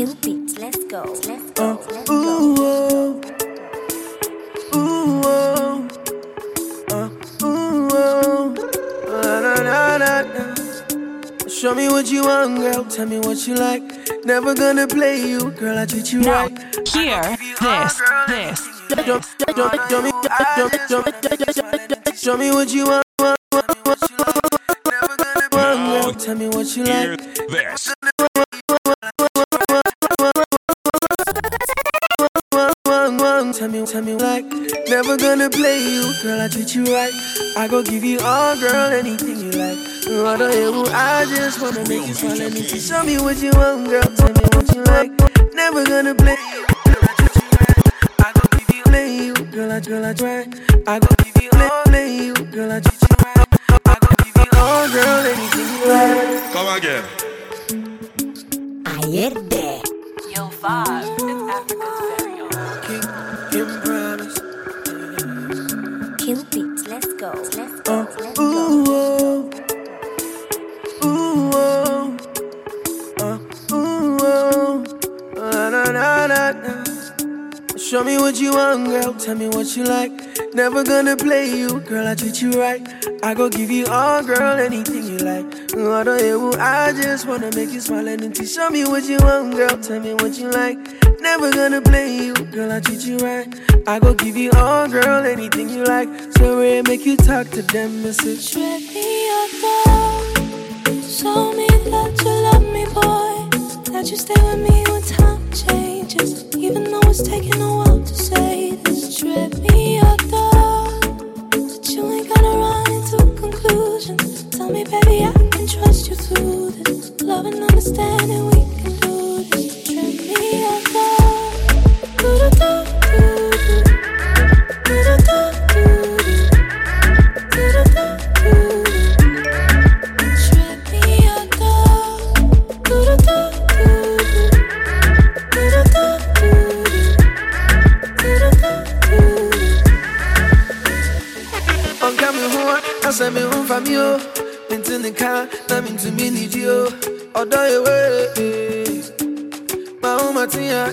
Killbeatz. Let's go. Let's go. Let's go. Ooh, oh. Ooh, oh. Uh, ooh, oh. Na, na, na, na. Show me what you want, girl. Tell me what you like. Never gonna play you, girl. I treat you now, right. Here, this, this. Show me what you want. Tell me what you like. This. Me, like Never gonna play you, girl, I treat you right. I go give you all, girl, anything you like. What I I just wanna make you smile. And if you show me what you want, girl, tell me what you like. Never gonna play you, girl, I treat you right. I go give you, play you, girl, I, girl, I try. I go give you all, play you, girl, I treat you right. I go give you all, girl, anything you like. Come again. Ayer de. Yo, five. Is Africa's very own. King, King Show me what you want, girl. Tell me what you like. Never gonna play you, girl. I treat you right. I go give you all, girl, anything you like. I just wanna make you smile and to show me what you want, girl. Tell me what you like. Never gonna play you, girl. I treat you right. I go give you all, girl, anything you like. So we make you talk to them, message. Dog. Show me that you love me, boy. That you stay with me when time changes. Even it's taking a while to say this. Tread Ọ̀gá mi hún wá, ẹsẹ̀ mi hún fa mi o. Mi ti nìkan, náà mi tún mi nìjí o. Ọ̀dọ́ ìwé, máa ń ma ti yàn.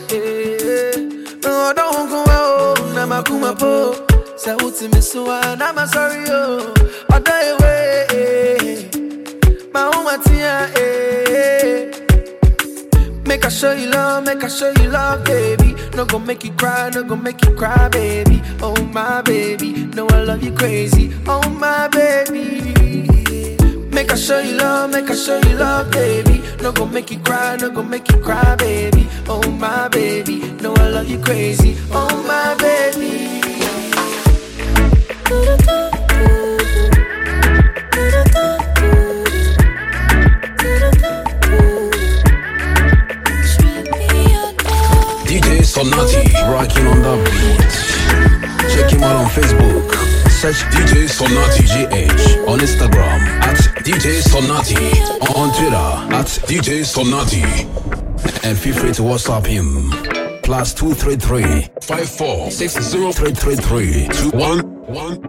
Ọ̀dọ́ òun kún wá o, náà máa kú máa pò. Sẹ́wọ́n ti mi sún wá, náà máa sọ́rí o. Ọ̀dọ́ ìwé, máa ń ma ti yàn. Make I show you love, make I show you love, baby. No go make you cry, no go make you cry, baby. Oh my baby, love you crazy. Oh my baby. Make I show you love, make I show you love, baby. No go make you cry, no go make you cry, baby. Oh my baby, no I love you crazy. Oh my baby. DJ Sonati, rocking on the beat. Check him out on Facebook. Search DJ Sonati GH. On Instagram at DJ Sonati. On Twitter at DJ Sonati. And feel free to WhatsApp him. Plus 233 54 60 333 21